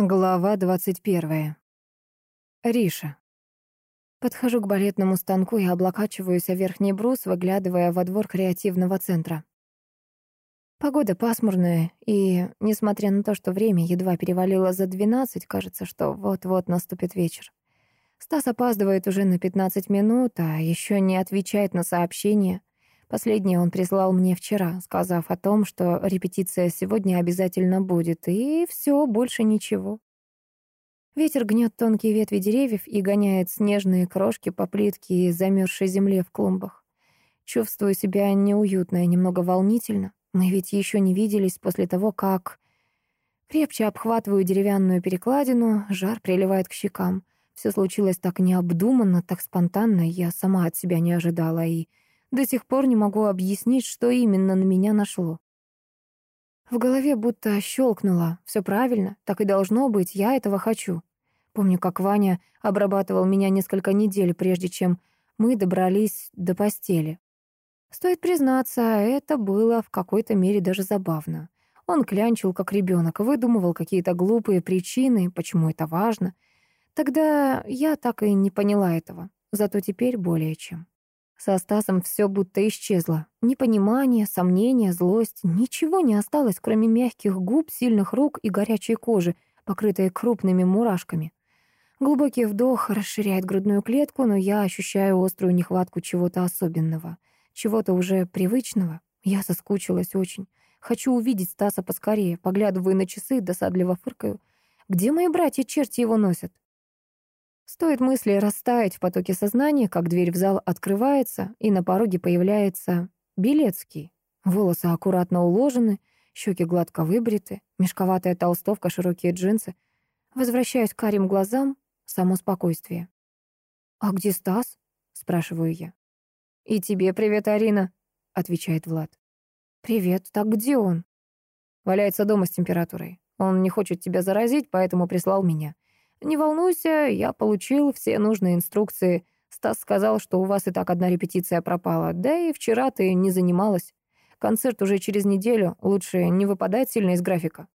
Глава 21. Риша. Подхожу к балетному станку и облокачиваюсь о верхний брус, выглядывая во двор креативного центра. Погода пасмурная, и, несмотря на то, что время едва перевалило за 12, кажется, что вот-вот наступит вечер. Стас опаздывает уже на 15 минут, а еще не отвечает на сообщения. Последнее он прислал мне вчера, сказав о том, что репетиция сегодня обязательно будет, и все, больше ничего. Ветер гнет тонкие ветви деревьев и гоняет снежные крошки по плитке и замерзшей земле в клумбах. Чувствую себя неуютно и немного волнительно. Мы ведь еще не виделись после того, как... Крепче обхватываю деревянную перекладину, жар приливает к щекам. Все случилось так необдуманно, так спонтанно, я сама от себя не ожидала и до сих пор не могу объяснить, что именно на меня нашло. В голове будто щелкнуло. Все правильно, так и должно быть, я этого хочу. Помню, как Ваня обрабатывал меня несколько недель, прежде чем мы добрались до постели. Стоит признаться, это было в какой-то мере даже забавно. Он клянчил, как ребенок, выдумывал какие-то глупые причины, почему это важно. Тогда я так и не поняла этого, зато теперь более чем. Со Стасом все будто исчезло. Непонимание, сомнение, злость. Ничего не осталось, кроме мягких губ, сильных рук и горячей кожи, покрытой крупными мурашками. Глубокий вдох расширяет грудную клетку, но я ощущаю острую нехватку чего-то особенного, чего-то уже привычного. Я соскучилась очень. Хочу увидеть Стаса поскорее, поглядываю на часы, досадливо фыркаю. Где мои братья-черти его носят? Стоит мысли растаять в потоке сознания, как дверь в зал открывается, и на пороге появляется Белецкий. Волосы аккуратно уложены, щеки гладко выбриты, мешковатая толстовка, широкие джинсы. Возвращаюсь к карим глазам, само спокойствие. «А где Стас?» — спрашиваю я. «И тебе привет, Арина», — отвечает Влад. «Привет, так где он?» «Валяется дома с температурой. Он не хочет тебя заразить, поэтому прислал меня. «Не волнуйся, я получил все нужные инструкции. Стас сказал, что у вас и так одна репетиция пропала, да и вчера ты не занималась. Концерт уже через неделю, лучше не выпадать сильно из графика».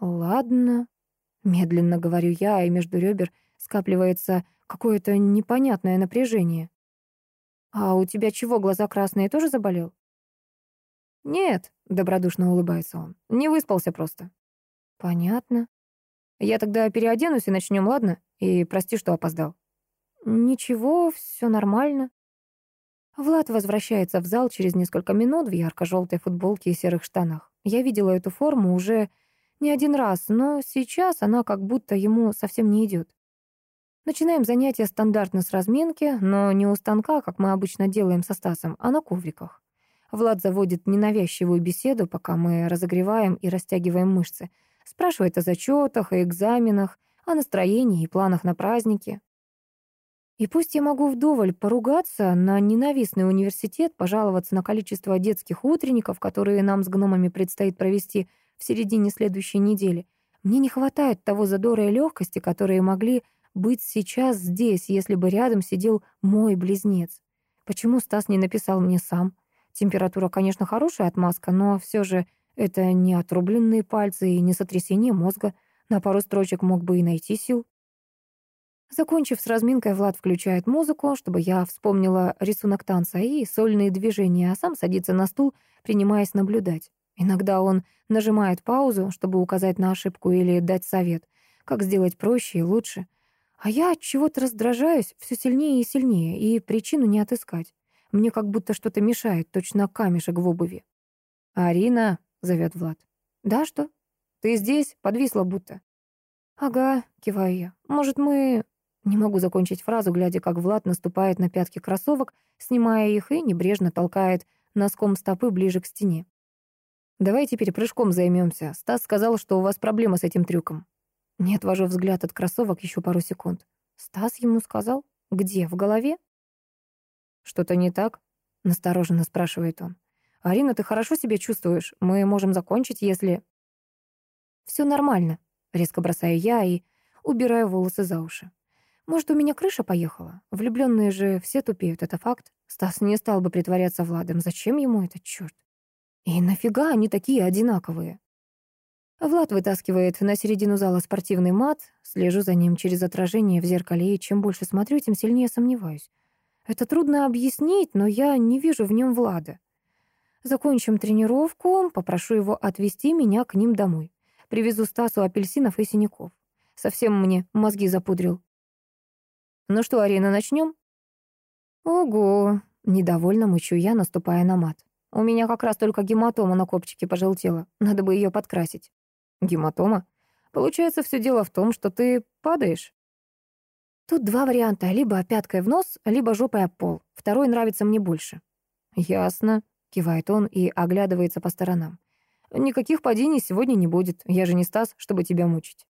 «Ладно», — медленно говорю я, и между ребер скапливается какое-то непонятное напряжение. «А у тебя чего, глаза красные, тоже заболел?» «Нет», — добродушно улыбается он, — «не выспался просто». «Понятно. Я тогда переоденусь и начнем, ладно? И прости, что опоздал». «Ничего, все нормально». Влад возвращается в зал через несколько минут в ярко-желтой футболке и серых штанах. Я видела эту форму уже не один раз, но сейчас она как будто ему совсем не идет. Начинаем занятия стандартно с разминки, но не у станка, как мы обычно делаем со Стасом, а на ковриках. Влад заводит ненавязчивую беседу, пока мы разогреваем и растягиваем мышцы — Спрашивает о зачетах, о экзаменах, о настроении и планах на праздники. И пусть я могу вдоволь поругаться на ненавистный университет, пожаловаться на количество детских утренников, которые нам с гномами предстоит провести в середине следующей недели, мне не хватает того задора и легкости, которые могли быть сейчас здесь, если бы рядом сидел мой близнец. Почему Стас не написал мне сам? Температура, конечно, хорошая отмазка, но все же это не отрубленные пальцы и не сотрясение мозга. На пару строчек мог бы и найти сил. Закончив с разминкой, Влад включает музыку, чтобы я вспомнила рисунок танца и сольные движения, а сам садится на стул, принимаясь наблюдать. Иногда он нажимает паузу, чтобы указать на ошибку или дать совет, как сделать проще и лучше. А я от чего-то раздражаюсь все сильнее и сильнее, и причину не отыскать. Мне как будто что-то мешает, точно камешек в обуви. «Арина», — зовет Влад. «Да, что? Ты здесь? Подвисла будто». «Ага», — киваю я. «Может, мы...» Не могу закончить фразу, глядя, как Влад наступает на пятки кроссовок, снимая их и небрежно толкает носком стопы ближе к стене. «Давай теперь прыжком займемся. Стас сказал, что у вас проблема с этим трюком». Не отвожу взгляд от кроссовок еще пару секунд. «Стас ему сказал? Где? В голове?» «Что-то не так?» — настороженно спрашивает он. «Арина, ты хорошо себя чувствуешь? Мы можем закончить, если...» «Все нормально», — резко бросаю я и убираю волосы за уши. «Может, у меня крыша поехала? Влюбленные же все тупеют, это факт. Стас не стал бы притворяться Владом. Зачем ему этот черт? И нафига они такие одинаковые?» Влад вытаскивает на середину зала спортивный мат, слежу за ним через отражение в зеркале, и чем больше смотрю, тем сильнее сомневаюсь. Это трудно объяснить, но я не вижу в нем Влада. Закончим тренировку, попрошу его отвезти меня к ним домой. Привезу Стасу апельсинов и синяков. Совсем мне мозги запудрил. Ну что, Арина, начнем? Ого, недовольно мычу я, наступая на мат. У меня как раз только гематома на копчике пожелтела. Надо бы ее подкрасить. Гематома? Получается, все дело в том, что ты падаешь? Тут два варианта. Либо пяткой в нос, либо жопой об пол. Второй нравится мне больше. Ясно, кивает он и оглядывается по сторонам. Никаких падений сегодня не будет. Я же не Стас, чтобы тебя мучить.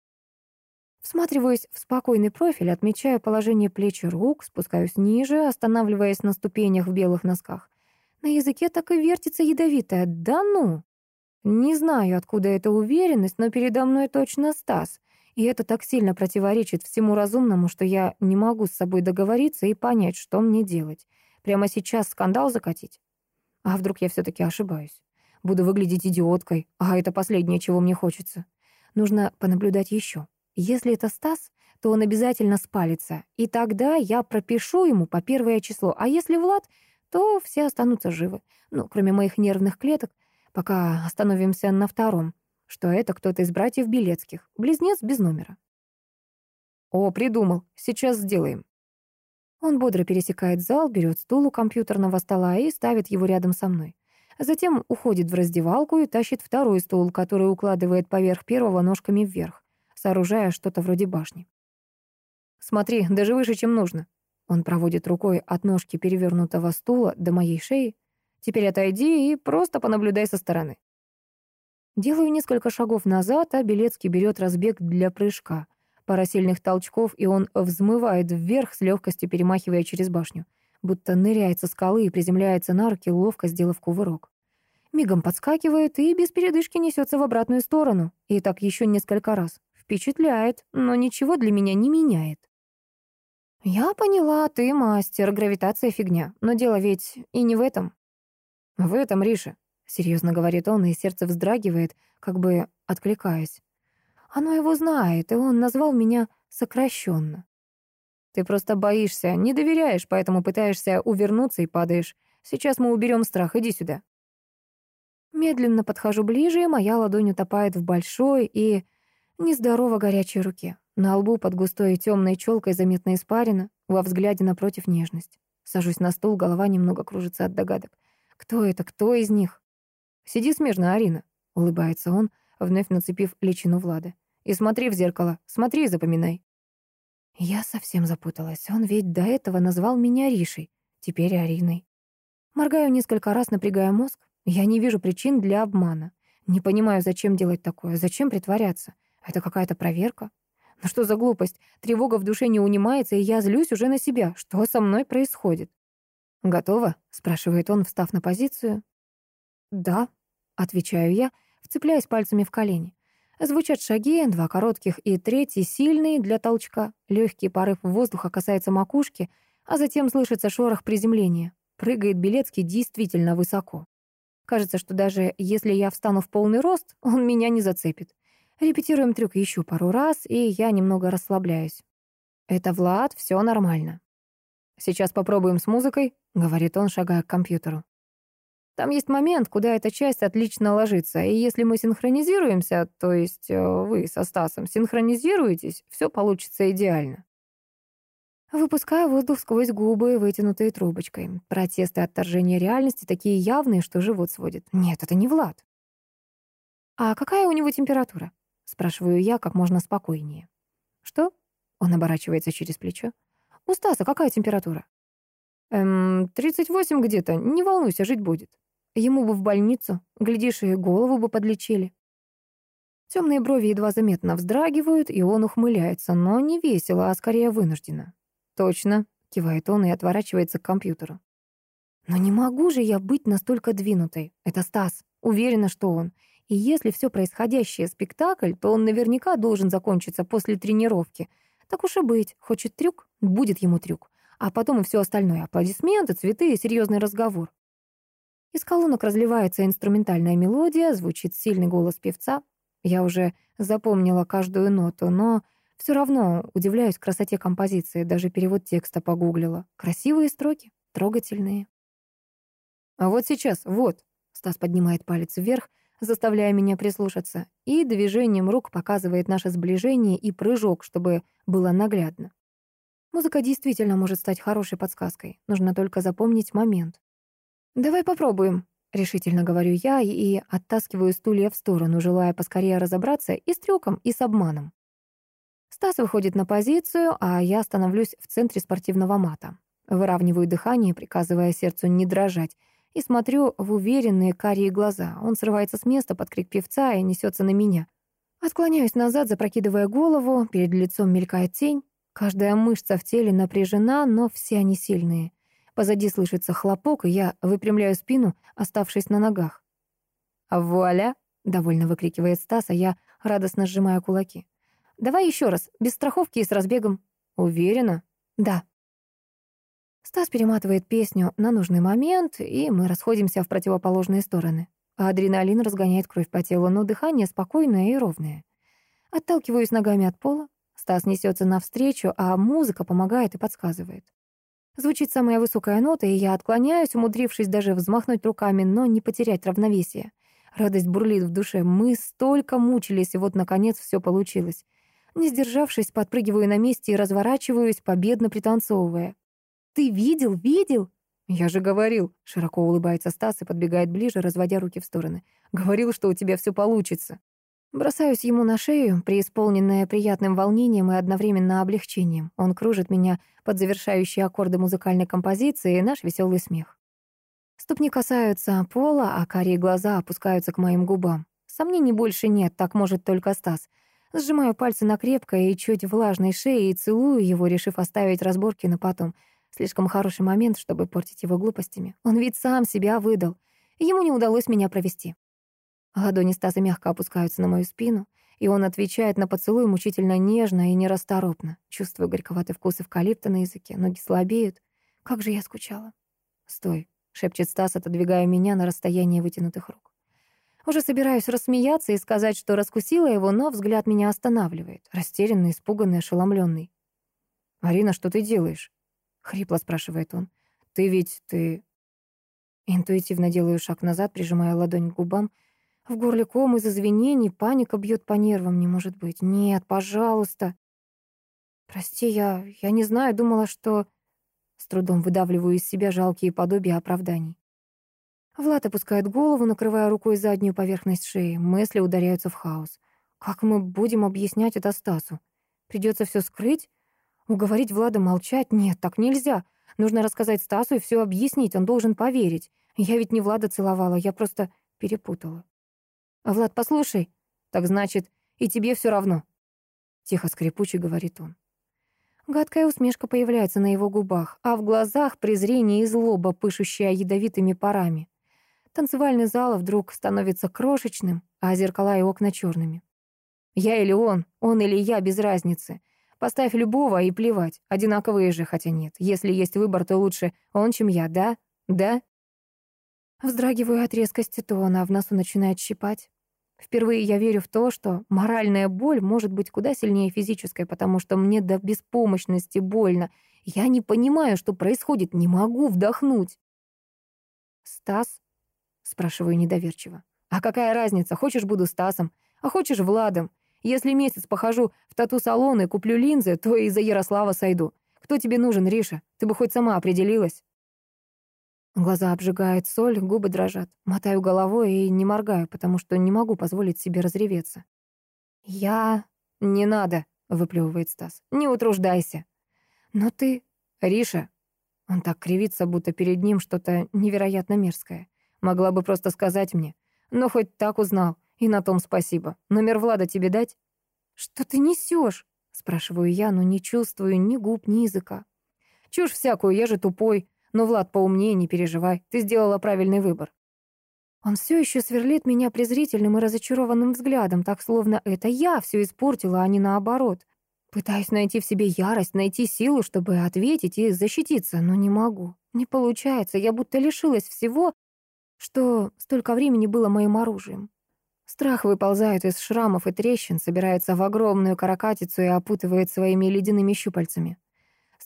Всматриваюсь в спокойный профиль, отмечаю положение плеч и рук, спускаюсь ниже, останавливаясь на ступенях в белых носках. На языке так и вертится ядовитое «да ну!». Не знаю, откуда эта уверенность, но передо мной точно Стас. И это так сильно противоречит всему разумному, что я не могу с собой договориться и понять, что мне делать. Прямо сейчас скандал закатить? А вдруг я все-таки ошибаюсь? Буду выглядеть идиоткой, а это последнее, чего мне хочется. Нужно понаблюдать еще. Если это Стас, то он обязательно спалится, и тогда я пропишу ему по первое число, а если Влад, то все останутся живы. Ну, кроме моих нервных клеток, пока остановимся на втором, что это кто-то из братьев Белецких, близнец без номера. «О, придумал, сейчас сделаем». Он бодро пересекает зал, берет стул у компьютерного стола и ставит его рядом со мной. Затем уходит в раздевалку и тащит второй стул, который укладывает поверх первого ножками вверх, сооружая что-то вроде башни. «Смотри, даже выше, чем нужно». Он проводит рукой от ножки перевернутого стула до моей шеи, Теперь отойди и просто понаблюдай со стороны. Делаю несколько шагов назад, а Белецкий берет разбег для прыжка. Пара сильных толчков, и он взмывает вверх с легкостью, перемахивая через башню. Будто ныряет со скалы и приземляется на руки, ловко сделав кувырок. Мигом подскакивает и без передышки несется в обратную сторону. И так еще несколько раз. Впечатляет, но ничего для меня не меняет. «Я поняла, ты мастер, гравитация фигня. Но дело ведь и не в этом. «В этом, Риша», — серьезно говорит он, и сердце вздрагивает, как бы откликаясь. «Оно его знает, и он назвал меня сокращенно. Ты просто боишься, не доверяешь, поэтому пытаешься увернуться и падаешь. Сейчас мы уберем страх, иди сюда». Медленно подхожу ближе, и моя ладонь утопает в большой и нездорово горячей руке. На лбу под густой темной челкой заметно испарина, во взгляде напротив нежность. Сажусь на стул, голова немного кружится от догадок. Кто это? Кто из них? Сиди смежно, Арина, улыбается он, вновь нацепив личину Влада. И смотри в зеркало, смотри и запоминай. Я совсем запуталась. Он ведь до этого назвал меня Ришей, теперь Ариной. Моргаю несколько раз, напрягая мозг. Я не вижу причин для обмана. Не понимаю, зачем делать такое, зачем притворяться. Это какая-то проверка. Ну что за глупость? Тревога в душе не унимается, и я злюсь уже на себя. Что со мной происходит? «Готово?» — спрашивает он, встав на позицию. «Да», — отвечаю я, вцепляясь пальцами в колени. Звучат шаги, два коротких и третий сильный для толчка. Легкий порыв воздуха касается макушки, а затем слышится шорох приземления. Прыгает Белецкий действительно высоко. Кажется, что даже если я встану в полный рост, он меня не зацепит. Репетируем трюк еще пару раз, и я немного расслабляюсь. Это Влад, все нормально. Сейчас попробуем с музыкой, — говорит он, шагая к компьютеру. Там есть момент, куда эта часть отлично ложится, и если мы синхронизируемся, то есть э, вы со Стасом синхронизируетесь, все получится идеально. Выпускаю воздух сквозь губы, вытянутые трубочкой. Протесты отторжения реальности такие явные, что живот сводит. Нет, это не Влад. «А какая у него температура?» — спрашиваю я как можно спокойнее. «Что?» — он оборачивается через плечо. «У Стаса какая температура?» Эм, 38 где-то, не волнуйся, жить будет. Ему бы в больницу, глядишь, и голову бы подлечили. Темные брови едва заметно вздрагивают, и он ухмыляется, но не весело, а скорее вынужденно. «Точно», — кивает он и отворачивается к компьютеру. «Но не могу же я быть настолько двинутой. Это Стас. Уверена, что он. И если все происходящее спектакль, то он наверняка должен закончиться после тренировки. Так уж и быть. Хочет трюк, будет ему трюк а потом и все остальное. Аплодисменты, цветы и серьезный разговор. Из колонок разливается инструментальная мелодия, звучит сильный голос певца. Я уже запомнила каждую ноту, но все равно удивляюсь красоте композиции, даже перевод текста погуглила. Красивые строки, трогательные. А вот сейчас, вот. Стас поднимает палец вверх, заставляя меня прислушаться, и движением рук показывает наше сближение и прыжок, чтобы было наглядно. Музыка действительно может стать хорошей подсказкой. Нужно только запомнить момент. «Давай попробуем», — решительно говорю я и оттаскиваю стулья в сторону, желая поскорее разобраться и с трюком, и с обманом. Стас выходит на позицию, а я становлюсь в центре спортивного мата. Выравниваю дыхание, приказывая сердцу не дрожать, и смотрю в уверенные карие глаза. Он срывается с места под крик певца и несется на меня. Отклоняюсь назад, запрокидывая голову, перед лицом мелькает тень. Каждая мышца в теле напряжена, но все они сильные. Позади слышится хлопок, и я выпрямляю спину, оставшись на ногах. «Вуаля!» — довольно выкрикивает Стас, а я радостно сжимаю кулаки. «Давай еще раз, без страховки и с разбегом». «Уверена?» «Да». Стас перематывает песню на нужный момент, и мы расходимся в противоположные стороны. Адреналин разгоняет кровь по телу, но дыхание спокойное и ровное. Отталкиваюсь ногами от пола. Стас несется навстречу, а музыка помогает и подсказывает. Звучит самая высокая нота, и я отклоняюсь, умудрившись даже взмахнуть руками, но не потерять равновесие. Радость бурлит в душе. Мы столько мучились, и вот, наконец, все получилось. Не сдержавшись, подпрыгиваю на месте и разворачиваюсь, победно пританцовывая. «Ты видел, видел?» «Я же говорил», — широко улыбается Стас и подбегает ближе, разводя руки в стороны. «Говорил, что у тебя все получится». Бросаюсь ему на шею, преисполненная приятным волнением и одновременно облегчением. Он кружит меня под завершающие аккорды музыкальной композиции и наш веселый смех. Ступни касаются пола, а карие глаза опускаются к моим губам. Сомнений больше нет, так может только Стас. Сжимаю пальцы на крепкой и чуть влажной шее и целую его, решив оставить разборки на потом — Слишком хороший момент, чтобы портить его глупостями. Он ведь сам себя выдал. Ему не удалось меня провести. Ладони Стаса мягко опускаются на мою спину, и он отвечает на поцелуй мучительно нежно и нерасторопно. Чувствую горьковатый вкус эвкалипта на языке, ноги слабеют. Как же я скучала. «Стой», — шепчет Стас, отодвигая меня на расстояние вытянутых рук. Уже собираюсь рассмеяться и сказать, что раскусила его, но взгляд меня останавливает. Растерянный, испуганный, ошеломленный. «Арина, что ты делаешь?» — хрипло спрашивает он. «Ты ведь... ты...» Интуитивно делаю шаг назад, прижимая ладонь к губам. В горле ком из извинений, паника бьет по нервам, не может быть. «Нет, пожалуйста!» «Прости, я... я не знаю, думала, что...» С трудом выдавливаю из себя жалкие подобия оправданий. Влад опускает голову, накрывая рукой заднюю поверхность шеи. Мысли ударяются в хаос. Как мы будем объяснять это Стасу? Придется все скрыть? Уговорить Влада молчать? Нет, так нельзя. Нужно рассказать Стасу и все объяснить, он должен поверить. Я ведь не Влада целовала, я просто перепутала. «Влад, послушай». «Так значит, и тебе все равно». Тихо скрипуче говорит он. Гадкая усмешка появляется на его губах, а в глазах презрение и злоба, пышущая ядовитыми парами. Танцевальный зал вдруг становится крошечным, а зеркала и окна черными. Я или он, он или я, без разницы. Поставь любого и плевать. Одинаковые же, хотя нет. Если есть выбор, то лучше он, чем я, да? Да? Вздрагиваю от резкости тона, а в носу начинает щипать. Впервые я верю в то, что моральная боль может быть куда сильнее физической, потому что мне до беспомощности больно. Я не понимаю, что происходит, не могу вдохнуть. «Стас?» — спрашиваю недоверчиво. «А какая разница? Хочешь, буду Стасом, а хочешь, Владом. Если месяц похожу в тату-салон и куплю линзы, то и за Ярослава сойду. Кто тебе нужен, Риша? Ты бы хоть сама определилась». Глаза обжигает соль, губы дрожат. Мотаю головой и не моргаю, потому что не могу позволить себе разреветься. «Я... не надо», — выплевывает Стас. «Не утруждайся». «Но ты...» «Риша...» Он так кривится, будто перед ним что-то невероятно мерзкое. Могла бы просто сказать мне. Но хоть так узнал. И на том спасибо. Номер Влада тебе дать? Что ты несешь? Спрашиваю я, но не чувствую ни губ, ни языка. Чушь всякую, я же тупой. Но, Влад, поумнее, не переживай. Ты сделала правильный выбор. Он все еще сверлит меня презрительным и разочарованным взглядом, так словно это я все испортила, а не наоборот. Пытаюсь найти в себе ярость, найти силу, чтобы ответить и защититься, но не могу. Не получается, я будто лишилась всего, что столько времени было моим оружием. Страх выползает из шрамов и трещин, собирается в огромную каракатицу и опутывает своими ледяными щупальцами.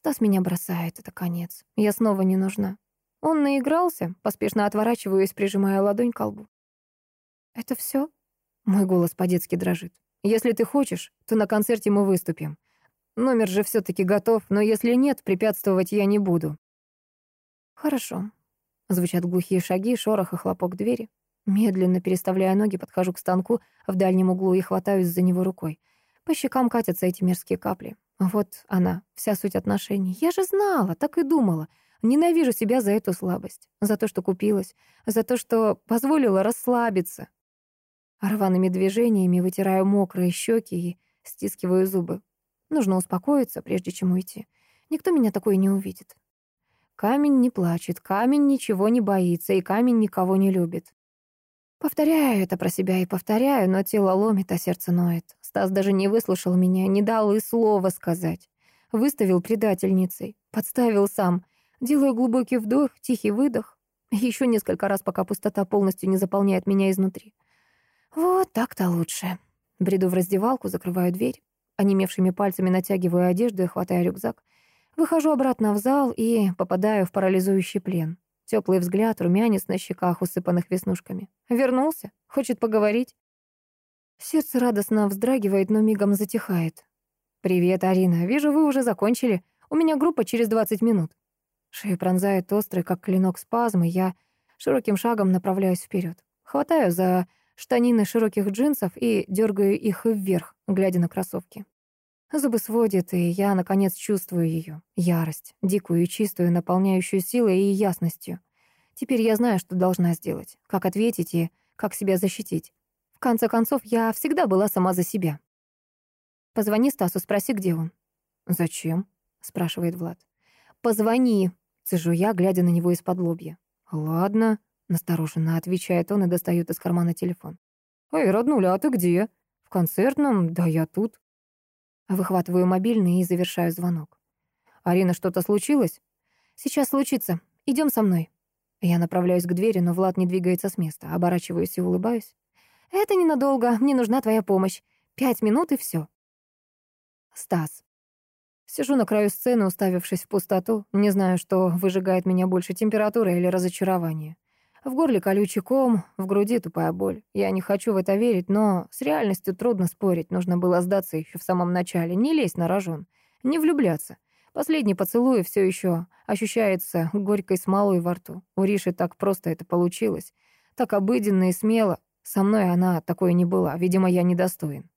Стас меня бросает, это конец. Я снова не нужна. Он наигрался, поспешно отворачиваюсь, прижимая ладонь к колбу. «Это все? Мой голос по-детски дрожит. «Если ты хочешь, то на концерте мы выступим. Номер же все таки готов, но если нет, препятствовать я не буду». «Хорошо». Звучат глухие шаги, шорох и хлопок двери. Медленно переставляя ноги, подхожу к станку в дальнем углу и хватаюсь за него рукой. По щекам катятся эти мерзкие капли. Вот она, вся суть отношений. Я же знала, так и думала. Ненавижу себя за эту слабость, за то, что купилась, за то, что позволила расслабиться. Рваными движениями вытираю мокрые щеки и стискиваю зубы. Нужно успокоиться, прежде чем уйти. Никто меня такой не увидит. Камень не плачет, камень ничего не боится, и камень никого не любит. Повторяю это про себя и повторяю, но тело ломит, а сердце ноет. Стас даже не выслушал меня, не дал и слова сказать. Выставил предательницей, подставил сам. Делаю глубокий вдох, тихий выдох. Еще несколько раз, пока пустота полностью не заполняет меня изнутри. Вот так-то лучше. Бреду в раздевалку, закрываю дверь. Онемевшими пальцами натягиваю одежду и хватаю рюкзак. Выхожу обратно в зал и попадаю в парализующий плен. Теплый взгляд, румянец на щеках, усыпанных веснушками. Вернулся? Хочет поговорить? Сердце радостно вздрагивает, но мигом затихает. «Привет, Арина. Вижу, вы уже закончили. У меня группа через 20 минут». Шею пронзает острый, как клинок спазмы. Я широким шагом направляюсь вперед. Хватаю за штанины широких джинсов и дергаю их вверх, глядя на кроссовки. Зубы сводят, и я, наконец, чувствую ее. Ярость, дикую и чистую, наполняющую силой и ясностью. Теперь я знаю, что должна сделать, как ответить и как себя защитить. В конце концов, я всегда была сама за себя. «Позвони Стасу, спроси, где он». «Зачем?» — спрашивает Влад. «Позвони», — цежу я, глядя на него из-под лобья. «Ладно», — настороженно отвечает он и достает из кармана телефон. «Эй, роднуля, а ты где?» «В концертном? Да я тут». Выхватываю мобильный и завершаю звонок. «Арина, что-то случилось?» «Сейчас случится. Идем со мной». Я направляюсь к двери, но Влад не двигается с места. Оборачиваюсь и улыбаюсь. «Это ненадолго. Мне нужна твоя помощь. Пять минут и все. Стас. Сижу на краю сцены, уставившись в пустоту. Не знаю, что выжигает меня больше, температура или разочарование. В горле колючий ком, в груди тупая боль. Я не хочу в это верить, но с реальностью трудно спорить. Нужно было сдаться еще в самом начале, не лезть на рожон, не влюбляться. Последний поцелуй все еще ощущается горькой смолой во рту. У Риши так просто это получилось. Так обыденно и смело. Со мной она такой не была. Видимо, я недостоин.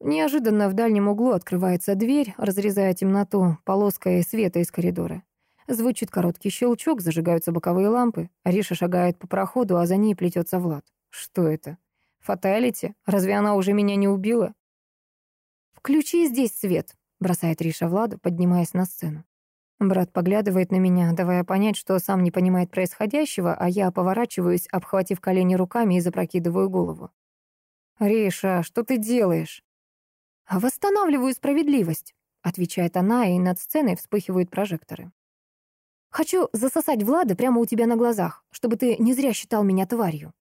Неожиданно в дальнем углу открывается дверь, разрезая темноту полоской света из коридора. Звучит короткий щелчок, зажигаются боковые лампы. Ариша шагает по проходу, а за ней плетется Влад. Что это? Фаталити? Разве она уже меня не убила? «Включи здесь свет», — бросает Риша Владу, поднимаясь на сцену. Брат поглядывает на меня, давая понять, что сам не понимает происходящего, а я поворачиваюсь, обхватив колени руками и запрокидываю голову. «Риша, что ты делаешь?» «Восстанавливаю справедливость», — отвечает она, и над сценой вспыхивают прожекторы. Хочу засосать Влада прямо у тебя на глазах, чтобы ты не зря считал меня тварью.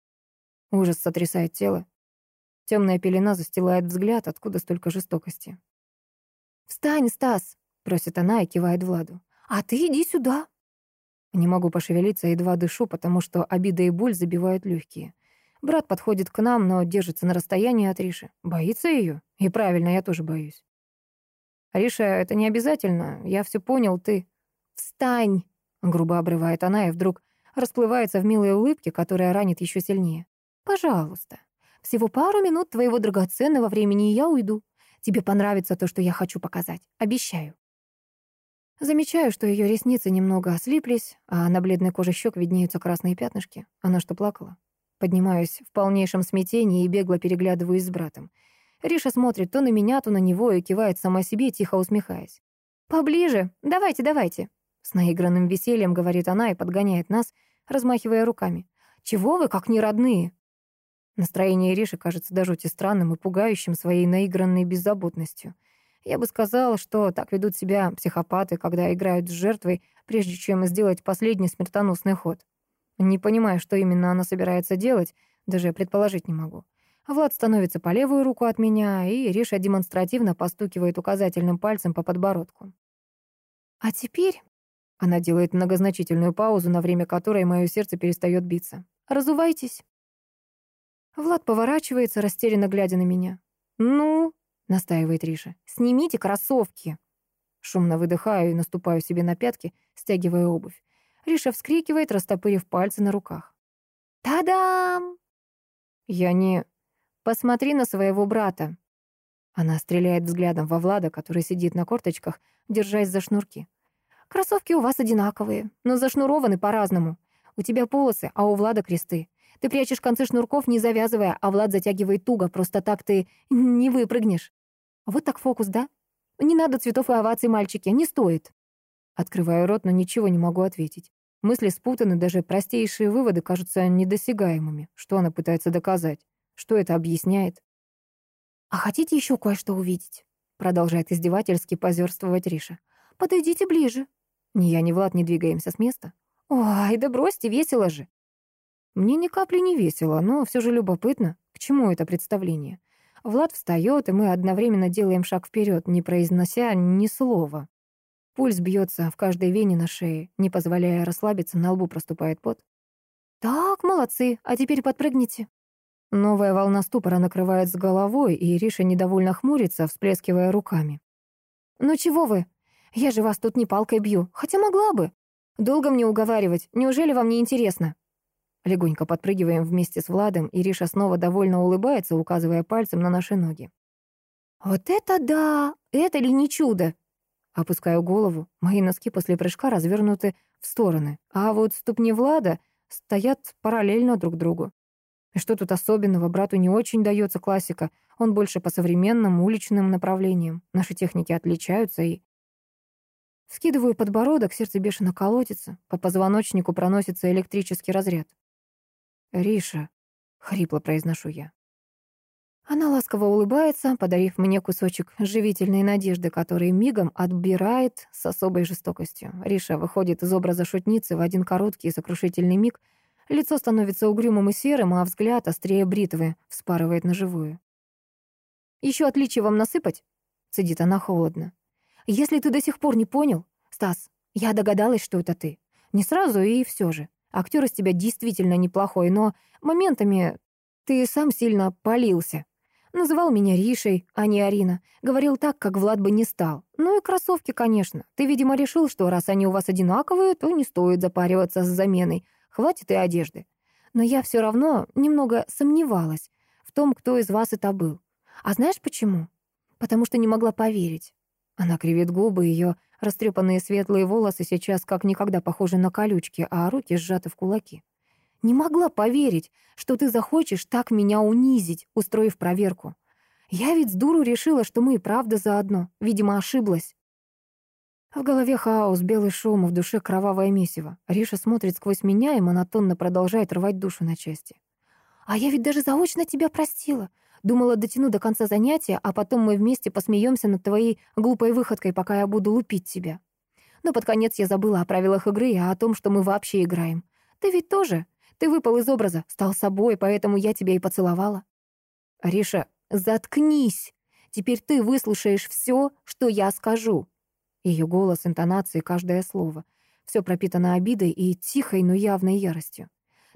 Ужас сотрясает тело. Темная пелена застилает взгляд, откуда столько жестокости. «Встань, Стас!» — просит она и кивает Владу. «А ты иди сюда!» Не могу пошевелиться, едва дышу, потому что обида и боль забивают легкие. Брат подходит к нам, но держится на расстоянии от Риши. Боится ее? И правильно, я тоже боюсь. «Риша, это не обязательно. Я все понял, ты...» «Встань!» Грубо обрывает она и вдруг расплывается в милой улыбке, которая ранит еще сильнее. «Пожалуйста. Всего пару минут твоего драгоценного времени, и я уйду. Тебе понравится то, что я хочу показать. Обещаю». Замечаю, что ее ресницы немного ослиплись, а на бледной коже щек виднеются красные пятнышки. Она что, плакала? Поднимаюсь в полнейшем смятении и бегло переглядываюсь с братом. Риша смотрит то на меня, то на него и кивает сама себе, тихо усмехаясь. «Поближе. Давайте, давайте». С наигранным весельем говорит она и подгоняет нас, размахивая руками. «Чего вы, как не родные?» Настроение Ириши кажется до жути странным и пугающим своей наигранной беззаботностью. Я бы сказала, что так ведут себя психопаты, когда играют с жертвой, прежде чем сделать последний смертоносный ход. Не понимаю, что именно она собирается делать, даже предположить не могу. Влад становится по левую руку от меня, и Риша демонстративно постукивает указательным пальцем по подбородку. А теперь она делает многозначительную паузу, на время которой мое сердце перестает биться. «Разувайтесь». Влад поворачивается, растерянно глядя на меня. «Ну?» — настаивает Риша. «Снимите кроссовки». Шумно выдыхаю и наступаю себе на пятки, стягивая обувь. Риша вскрикивает, растопырив пальцы на руках. «Та-дам!» Я не... «Посмотри на своего брата». Она стреляет взглядом во Влада, который сидит на корточках, держась за шнурки. «Кроссовки у вас одинаковые, но зашнурованы по-разному. У тебя полосы, а у Влада кресты. Ты прячешь концы шнурков, не завязывая, а Влад затягивает туго, просто так ты не выпрыгнешь. Вот так фокус, да? Не надо цветов и оваций, мальчики, не стоит». Открываю рот, но ничего не могу ответить. Мысли спутаны, даже простейшие выводы кажутся недосягаемыми. Что она пытается доказать? Что это объясняет? «А хотите еще кое-что увидеть?» Продолжает издевательски позерствовать Риша. «Подойдите ближе». Ни я, ни Влад не двигаемся с места. «Ой, да бросьте, весело же». Мне ни капли не весело, но все же любопытно, к чему это представление. Влад встает, и мы одновременно делаем шаг вперед, не произнося ни слова. Пульс бьется в каждой вене на шее, не позволяя расслабиться, на лбу проступает пот. «Так, молодцы, а теперь подпрыгните». Новая волна ступора накрывает с головой, и Риша недовольно хмурится, всплескивая руками. «Ну чего вы? Я же вас тут не палкой бью, хотя могла бы. Долго мне уговаривать, неужели вам не интересно?» Легонько подпрыгиваем вместе с Владом, и Риша снова довольно улыбается, указывая пальцем на наши ноги. «Вот это да! Это ли не чудо?» Опускаю голову. Мои носки после прыжка развернуты в стороны, а вот ступни Влада стоят параллельно друг другу. И что тут особенного, брату не очень дается классика, он больше по современным уличным направлениям. Наши техники отличаются и... Скидываю подбородок, сердце бешено колотится, по позвоночнику проносится электрический разряд. «Риша», — хрипло произношу я. Она ласково улыбается, подарив мне кусочек живительной надежды, который мигом отбирает с особой жестокостью. Риша выходит из образа шутницы в один короткий и сокрушительный миг. Лицо становится угрюмым и серым, а взгляд острее бритвы вспарывает на живую. «Еще отличие вам насыпать?» — цедит она холодно. «Если ты до сих пор не понял, Стас, я догадалась, что это ты. Не сразу и все же. Актер из тебя действительно неплохой, но моментами ты сам сильно полился. Называл меня Ришей, а не Арина. Говорил так, как Влад бы не стал. Ну и кроссовки, конечно. Ты, видимо, решил, что раз они у вас одинаковые, то не стоит запариваться с заменой. Хватит и одежды. Но я все равно немного сомневалась в том, кто из вас это был. А знаешь почему? Потому что не могла поверить. Она кривит губы, ее растрепанные светлые волосы сейчас как никогда похожи на колючки, а руки сжаты в кулаки. Не могла поверить, что ты захочешь так меня унизить, устроив проверку. Я ведь с дуру решила, что мы и правда заодно. Видимо, ошиблась. В голове хаос, белый шум, в душе кровавое месиво. Риша смотрит сквозь меня и монотонно продолжает рвать душу на части. «А я ведь даже заочно тебя простила. Думала, дотяну до конца занятия, а потом мы вместе посмеемся над твоей глупой выходкой, пока я буду лупить тебя. Но под конец я забыла о правилах игры и о том, что мы вообще играем. Ты ведь тоже. Ты выпал из образа, стал собой, поэтому я тебя и поцеловала. Риша, заткнись. Теперь ты выслушаешь все, что я скажу. Ее голос, интонации, каждое слово. Все пропитано обидой и тихой, но явной яростью.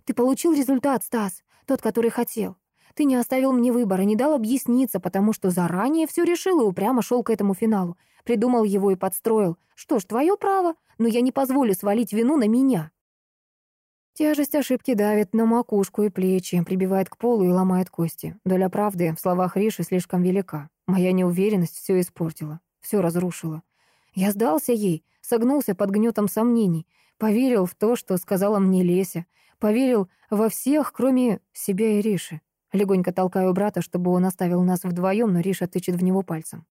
Ты получил результат, Стас, тот, который хотел. Ты не оставил мне выбора, не дал объясниться, потому что заранее все решил и упрямо шел к этому финалу. Придумал его и подстроил. Что ж, твое право, но я не позволю свалить вину на меня. Тяжесть ошибки давит на макушку и плечи, прибивает к полу и ломает кости. Доля правды в словах Риши слишком велика. Моя неуверенность все испортила, все разрушила. Я сдался ей, согнулся под гнетом сомнений, поверил в то, что сказала мне Леся, поверил во всех, кроме себя и Риши. Легонько толкаю брата, чтобы он оставил нас вдвоем, но Риша тычет в него пальцем.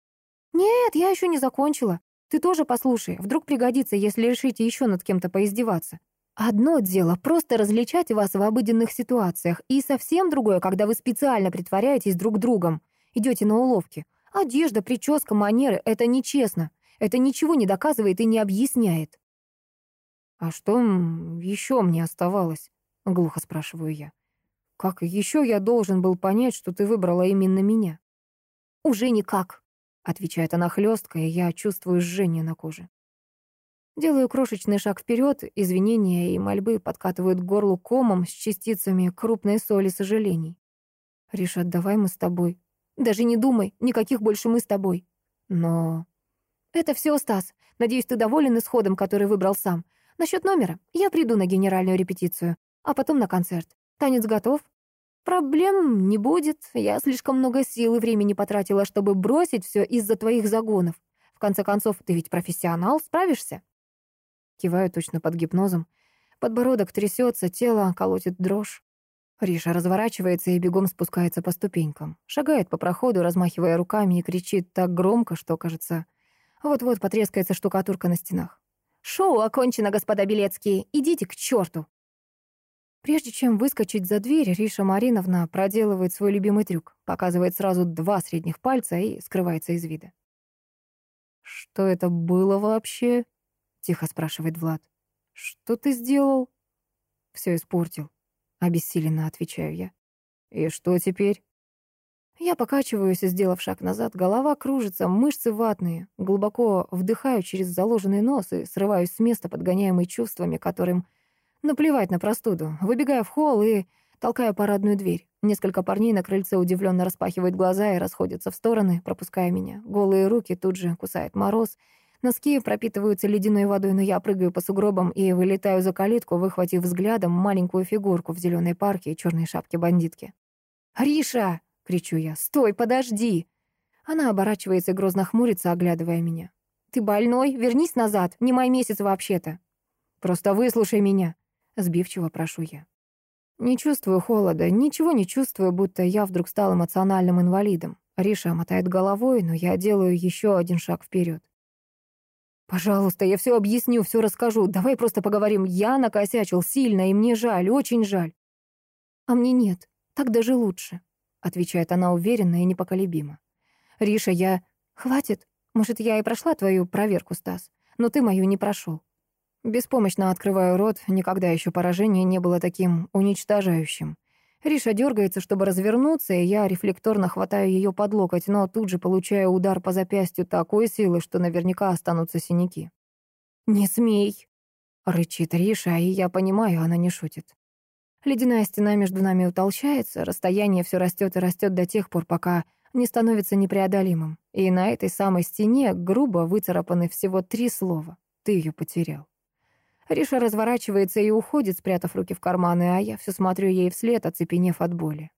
«Нет, я еще не закончила. Ты тоже послушай, вдруг пригодится, если решите еще над кем-то поиздеваться. Одно дело — просто различать вас в обыденных ситуациях, и совсем другое, когда вы специально притворяетесь друг другом, идете на уловки. Одежда, прическа, манеры — это нечестно. Это ничего не доказывает и не объясняет. «А что еще мне оставалось?» — глухо спрашиваю я. Как еще я должен был понять, что ты выбрала именно меня? Уже никак, отвечает она хлестко, и я чувствую жжение на коже. Делаю крошечный шаг вперед, извинения и мольбы подкатывают к горлу комом с частицами крупной соли сожалений. Риша, давай мы с тобой. Даже не думай, никаких больше мы с тобой. Но... Это все, Стас. Надеюсь, ты доволен исходом, который выбрал сам. Насчет номера. Я приду на генеральную репетицию, а потом на концерт. Танец готов? Проблем не будет. Я слишком много сил и времени потратила, чтобы бросить все из-за твоих загонов. В конце концов, ты ведь профессионал, справишься? Киваю точно под гипнозом. Подбородок трясется, тело колотит дрожь. Риша разворачивается и бегом спускается по ступенькам. Шагает по проходу, размахивая руками и кричит так громко, что, кажется, вот-вот потрескается штукатурка на стенах. «Шоу окончено, господа Белецкие! Идите к черту!» Прежде чем выскочить за дверь, Риша Мариновна проделывает свой любимый трюк, показывает сразу два средних пальца и скрывается из вида. «Что это было вообще?» — тихо спрашивает Влад. «Что ты сделал?» «Все испортил», — обессиленно отвечаю я. «И что теперь?» Я покачиваюсь, сделав шаг назад, голова кружится, мышцы ватные, глубоко вдыхаю через заложенный нос и срываюсь с места, подгоняемый чувствами, которым наплевать на простуду. Выбегаю в холл и толкаю парадную дверь. Несколько парней на крыльце удивленно распахивают глаза и расходятся в стороны, пропуская меня. Голые руки тут же кусает мороз — Носки пропитываются ледяной водой, но я прыгаю по сугробам и вылетаю за калитку, выхватив взглядом маленькую фигурку в зеленой парке и черной шапке бандитки. «Риша!» — кричу я. «Стой, подожди!» Она оборачивается и грозно хмурится, оглядывая меня. «Ты больной? Вернись назад! Не май месяц вообще-то!» «Просто выслушай меня!» — сбивчиво прошу я. Не чувствую холода, ничего не чувствую, будто я вдруг стал эмоциональным инвалидом. Риша мотает головой, но я делаю еще один шаг вперед. «Пожалуйста, я все объясню, все расскажу. Давай просто поговорим. Я накосячил сильно, и мне жаль, очень жаль». «А мне нет. Так даже лучше», — отвечает она уверенно и непоколебимо. «Риша, я... Хватит. Может, я и прошла твою проверку, Стас, но ты мою не прошел». Беспомощно открываю рот, никогда еще поражение не было таким уничтожающим. Риша дергается, чтобы развернуться, и я рефлекторно хватаю ее под локоть, но тут же получаю удар по запястью такой силы, что наверняка останутся синяки. «Не смей!» — рычит Риша, и я понимаю, она не шутит. Ледяная стена между нами утолщается, расстояние все растет и растет до тех пор, пока не становится непреодолимым. И на этой самой стене грубо выцарапаны всего три слова. Ты ее потерял. Риша разворачивается и уходит, спрятав руки в карманы, а я все смотрю ей вслед, оцепенев от боли.